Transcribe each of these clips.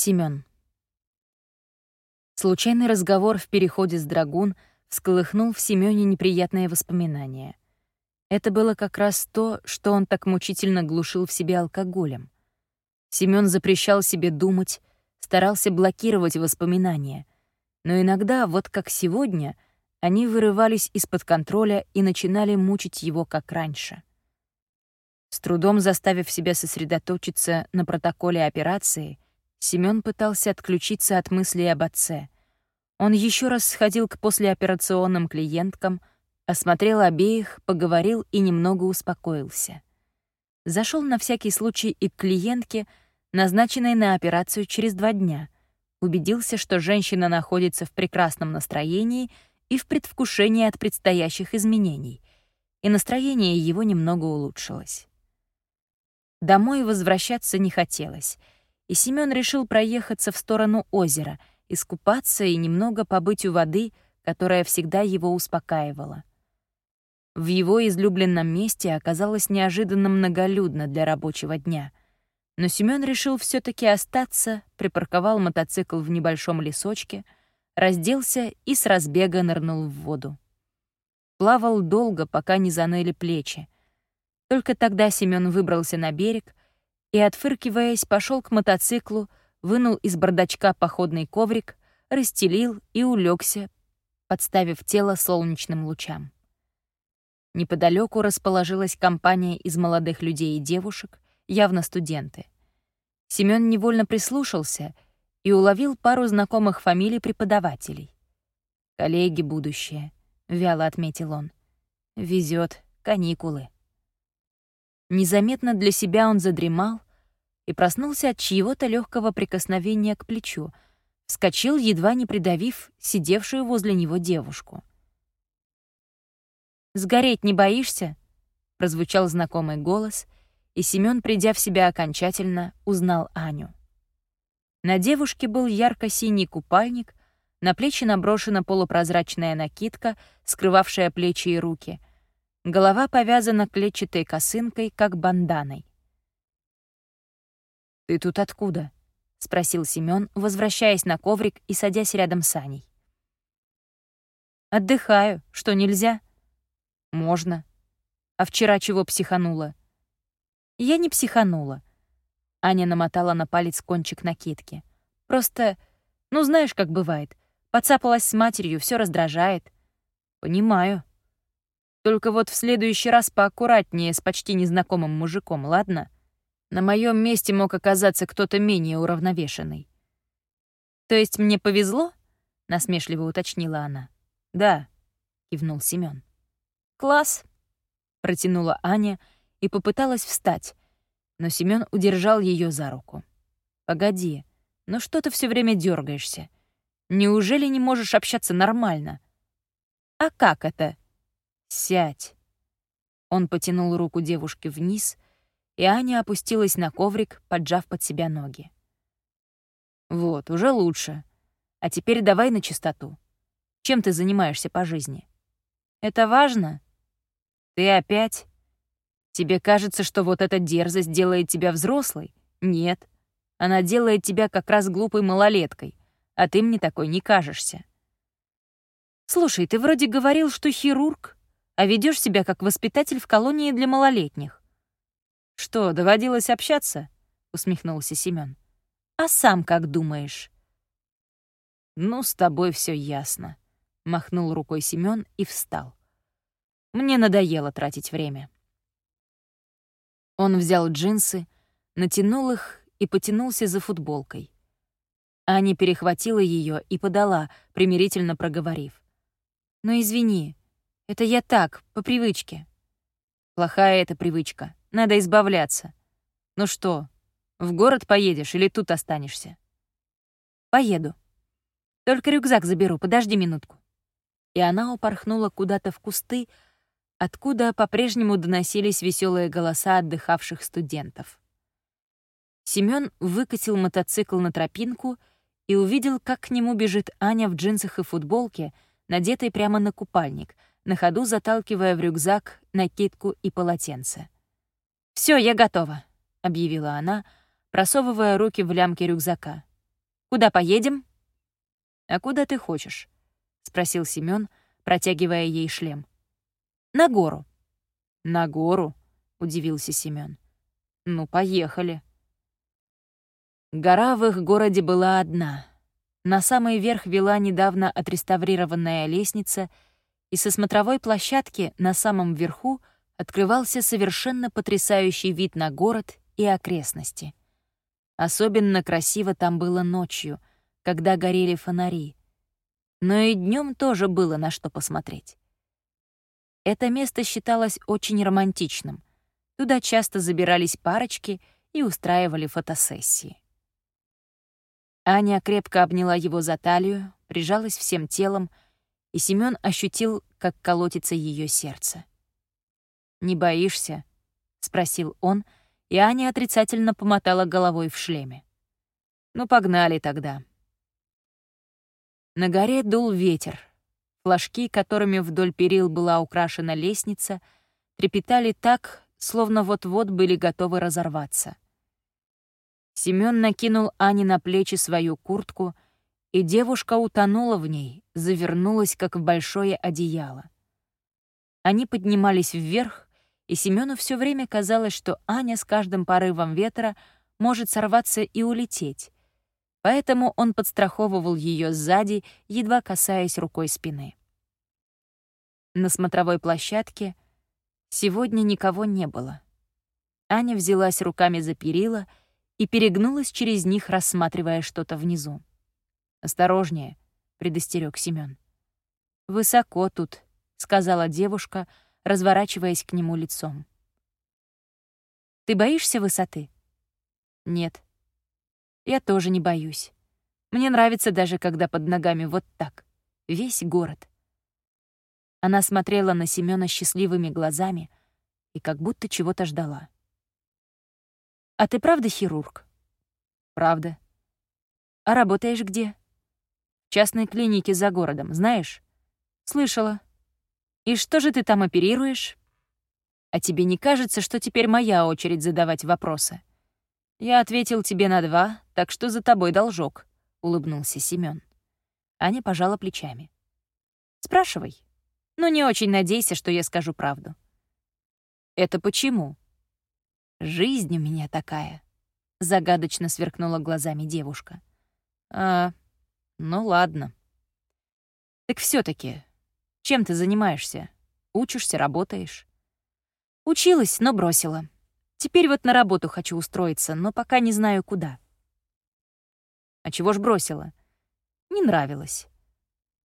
Семён. Случайный разговор в переходе с Драгун всколыхнул в Семёне неприятные воспоминания. Это было как раз то, что он так мучительно глушил в себе алкоголем. Семён запрещал себе думать, старался блокировать воспоминания. Но иногда, вот как сегодня, они вырывались из-под контроля и начинали мучить его, как раньше. С трудом заставив себя сосредоточиться на протоколе операции, Семён пытался отключиться от мыслей об отце. Он еще раз сходил к послеоперационным клиенткам, осмотрел обеих, поговорил и немного успокоился. Зашел на всякий случай и к клиентке, назначенной на операцию через два дня, убедился, что женщина находится в прекрасном настроении и в предвкушении от предстоящих изменений, и настроение его немного улучшилось. Домой возвращаться не хотелось, и Семён решил проехаться в сторону озера, искупаться и немного побыть у воды, которая всегда его успокаивала. В его излюбленном месте оказалось неожиданно многолюдно для рабочего дня. Но Семён решил все таки остаться, припарковал мотоцикл в небольшом лесочке, разделся и с разбега нырнул в воду. Плавал долго, пока не заныли плечи, только тогда Семён выбрался на берег и, отфыркиваясь, пошел к мотоциклу, вынул из бардачка походный коврик, расстелил и улегся, подставив тело солнечным лучам. Неподалеку расположилась компания из молодых людей и девушек, явно студенты. Семён невольно прислушался и уловил пару знакомых фамилий преподавателей. «Коллеги будущее», — вяло отметил он. «Везет, каникулы». Незаметно для себя он задремал и проснулся от чьего-то легкого прикосновения к плечу, вскочил, едва не придавив сидевшую возле него девушку. «Сгореть не боишься?» — прозвучал знакомый голос, и Семён, придя в себя окончательно, узнал Аню. На девушке был ярко-синий купальник, на плечи наброшена полупрозрачная накидка, скрывавшая плечи и руки — Голова повязана клетчатой косынкой, как банданой. «Ты тут откуда?» — спросил Семён, возвращаясь на коврик и садясь рядом с Аней. «Отдыхаю. Что, нельзя?» «Можно. А вчера чего психанула?» «Я не психанула». Аня намотала на палец кончик накидки. «Просто, ну знаешь, как бывает. Подцапалась с матерью, все раздражает». «Понимаю», только вот в следующий раз поаккуратнее с почти незнакомым мужиком, ладно? На моем месте мог оказаться кто-то менее уравновешенный. «То есть мне повезло?» — насмешливо уточнила она. «Да», — кивнул Семён. «Класс», — протянула Аня и попыталась встать, но Семён удержал ее за руку. «Погоди, ну что ты все время дергаешься? Неужели не можешь общаться нормально?» «А как это?» «Сядь». Он потянул руку девушки вниз, и Аня опустилась на коврик, поджав под себя ноги. «Вот, уже лучше. А теперь давай на чистоту. Чем ты занимаешься по жизни? Это важно? Ты опять? Тебе кажется, что вот эта дерзость делает тебя взрослой? Нет. Она делает тебя как раз глупой малолеткой, а ты мне такой не кажешься. Слушай, ты вроде говорил, что хирург а ведешь себя как воспитатель в колонии для малолетних». «Что, доводилось общаться?» — усмехнулся Семён. «А сам как думаешь?» «Ну, с тобой все ясно», — махнул рукой Семён и встал. «Мне надоело тратить время». Он взял джинсы, натянул их и потянулся за футболкой. Аня перехватила ее и подала, примирительно проговорив. «Ну, извини, это я так, по привычке. Плохая эта привычка. Надо избавляться. Ну что, в город поедешь или тут останешься? Поеду. Только рюкзак заберу, подожди минутку. И она упорхнула куда-то в кусты, откуда по-прежнему доносились веселые голоса отдыхавших студентов. Семён выкатил мотоцикл на тропинку и увидел, как к нему бежит Аня в джинсах и футболке, надетой прямо на купальник — на ходу заталкивая в рюкзак накидку и полотенце. Все, я готова», — объявила она, просовывая руки в лямки рюкзака. Куда поедем?» «А куда ты хочешь?» — спросил Семён, протягивая ей шлем. «На гору». «На гору?» — удивился Семён. «Ну, поехали». Гора в их городе была одна. На самый верх вела недавно отреставрированная лестница, и со смотровой площадки на самом верху открывался совершенно потрясающий вид на город и окрестности. Особенно красиво там было ночью, когда горели фонари. Но и днем тоже было на что посмотреть. Это место считалось очень романтичным. Туда часто забирались парочки и устраивали фотосессии. Аня крепко обняла его за талию, прижалась всем телом, и Семён ощутил, как колотится ее сердце. «Не боишься?» — спросил он, и Аня отрицательно помотала головой в шлеме. «Ну, погнали тогда». На горе дул ветер. Флажки, которыми вдоль перил была украшена лестница, трепетали так, словно вот-вот были готовы разорваться — Семён накинул Ане на плечи свою куртку, и девушка утонула в ней, завернулась, как в большое одеяло. Они поднимались вверх, и Семёну все время казалось, что Аня с каждым порывом ветра может сорваться и улететь, поэтому он подстраховывал ее сзади, едва касаясь рукой спины. На смотровой площадке сегодня никого не было. Аня взялась руками за перила — и перегнулась через них, рассматривая что-то внизу. «Осторожнее», — предостерег Семён. «Высоко тут», — сказала девушка, разворачиваясь к нему лицом. «Ты боишься высоты?» «Нет». «Я тоже не боюсь. Мне нравится даже, когда под ногами вот так. Весь город». Она смотрела на Семёна счастливыми глазами и как будто чего-то ждала. «А ты правда хирург?» «Правда». «А работаешь где?» «В частной клинике за городом, знаешь?» «Слышала». «И что же ты там оперируешь?» «А тебе не кажется, что теперь моя очередь задавать вопросы?» «Я ответил тебе на два, так что за тобой должок», — улыбнулся Семён. Аня пожала плечами. «Спрашивай. Но не очень надейся, что я скажу правду». «Это почему?» «Жизнь у меня такая», — загадочно сверкнула глазами девушка. «А, ну ладно». «Так все таки чем ты занимаешься? Учишься, работаешь?» «Училась, но бросила. Теперь вот на работу хочу устроиться, но пока не знаю, куда». «А чего ж бросила?» «Не нравилось».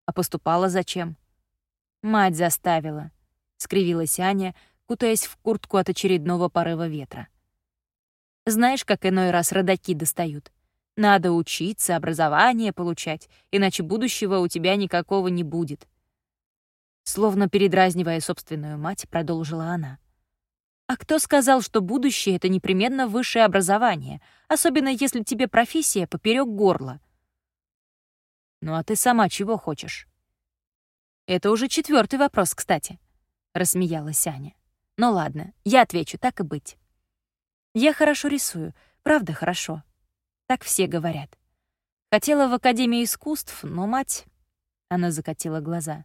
«А поступала зачем?» «Мать заставила», — скривилась Аня, — кутаясь в куртку от очередного порыва ветра. Знаешь, как иной раз родаки достают? Надо учиться, образование получать, иначе будущего у тебя никакого не будет. Словно передразнивая собственную мать, продолжила она. А кто сказал, что будущее — это непременно высшее образование, особенно если тебе профессия поперек горла? Ну а ты сама чего хочешь? Это уже четвертый вопрос, кстати, — рассмеялась Аня. Ну ладно, я отвечу, так и быть. Я хорошо рисую, правда хорошо. Так все говорят. Хотела в Академию искусств, но мать... Она закатила глаза.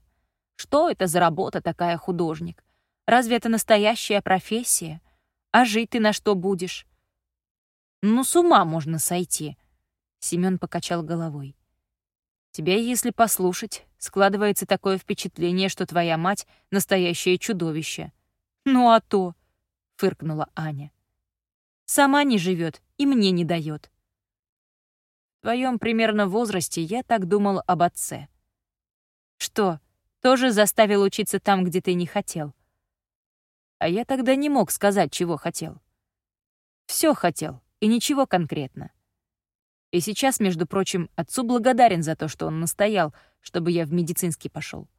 Что это за работа такая художник? Разве это настоящая профессия? А жить ты на что будешь? Ну, с ума можно сойти. Семён покачал головой. Тебя, если послушать, складывается такое впечатление, что твоя мать — настоящее чудовище. «Ну а то», — фыркнула Аня. «Сама не живет и мне не дает. В твоем примерно возрасте я так думал об отце. Что, тоже заставил учиться там, где ты не хотел? А я тогда не мог сказать, чего хотел. Все хотел, и ничего конкретно. И сейчас, между прочим, отцу благодарен за то, что он настоял, чтобы я в медицинский пошел.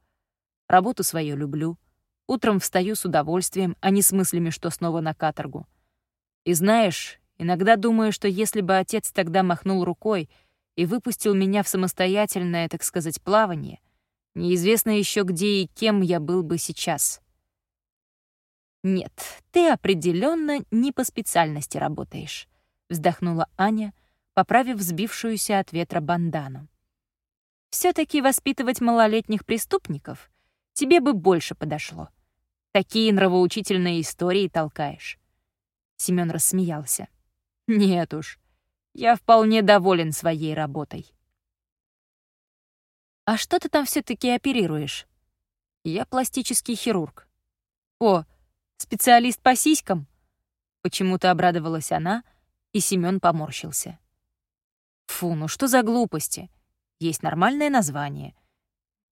Работу свою люблю — Утром встаю с удовольствием, а не с мыслями, что снова на каторгу. И знаешь, иногда думаю, что если бы отец тогда махнул рукой и выпустил меня в самостоятельное, так сказать, плавание, неизвестно еще где и кем я был бы сейчас. «Нет, ты определенно не по специальности работаешь», — вздохнула Аня, поправив взбившуюся от ветра бандану. все таки воспитывать малолетних преступников тебе бы больше подошло. Такие нравоучительные истории толкаешь». Семён рассмеялся. «Нет уж, я вполне доволен своей работой». «А что ты там все таки оперируешь?» «Я пластический хирург». «О, специалист по сиськам?» Почему-то обрадовалась она, и Семён поморщился. «Фу, ну что за глупости? Есть нормальное название.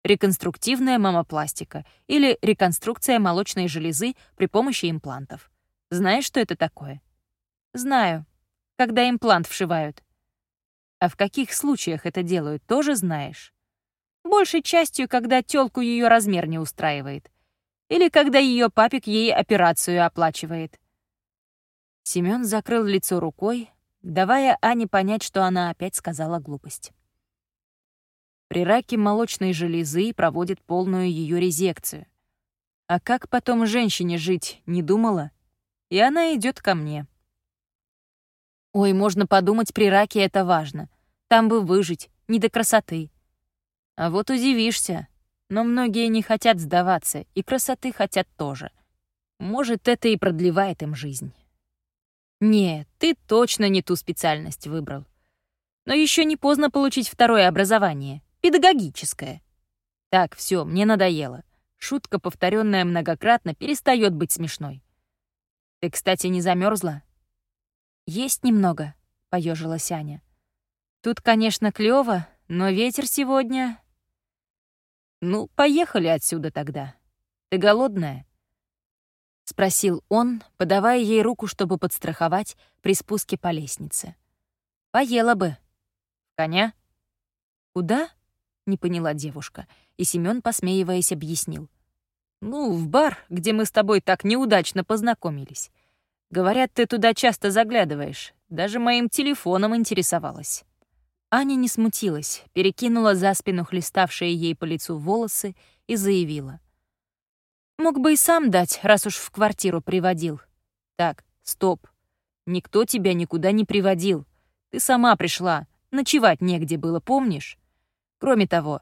Реконструктивная мамопластика или реконструкция молочной железы при помощи имплантов. Знаешь, что это такое?» «Знаю. Когда имплант вшивают». «А в каких случаях это делают, тоже знаешь?» Большей частью, когда тёлку её размер не устраивает. Или когда её папик ей операцию оплачивает. Семён закрыл лицо рукой, давая Ане понять, что она опять сказала глупость. При раке молочной железы проводят полную ее резекцию. А как потом женщине жить, не думала? И она идет ко мне. Ой, можно подумать, при раке это важно. Там бы выжить, не до красоты. А вот удивишься. Но многие не хотят сдаваться, и красоты хотят тоже. Может, это и продлевает им жизнь. Нет, ты точно не ту специальность выбрал. Но еще не поздно получить второе образование, педагогическое. Так, все, мне надоело. Шутка, повторенная многократно, перестает быть смешной. Ты, кстати, не замерзла? Есть немного, поежилась Аня. Тут, конечно, клево, но ветер сегодня. Ну, поехали отсюда тогда. Ты голодная? — спросил он, подавая ей руку, чтобы подстраховать при спуске по лестнице. «Поела бы». «Коня?» «Куда?» — не поняла девушка, и Семён, посмеиваясь, объяснил. «Ну, в бар, где мы с тобой так неудачно познакомились. Говорят, ты туда часто заглядываешь. Даже моим телефоном интересовалась». Аня не смутилась, перекинула за спину хлеставшие ей по лицу волосы и заявила. Мог бы и сам дать, раз уж в квартиру приводил. Так, стоп. Никто тебя никуда не приводил. Ты сама пришла. Ночевать негде было, помнишь? Кроме того...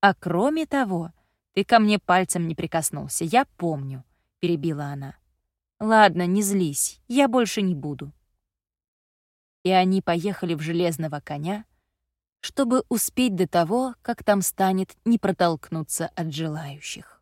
А кроме того, ты ко мне пальцем не прикоснулся, я помню, — перебила она. Ладно, не злись, я больше не буду. И они поехали в железного коня, чтобы успеть до того, как там станет не протолкнуться от желающих.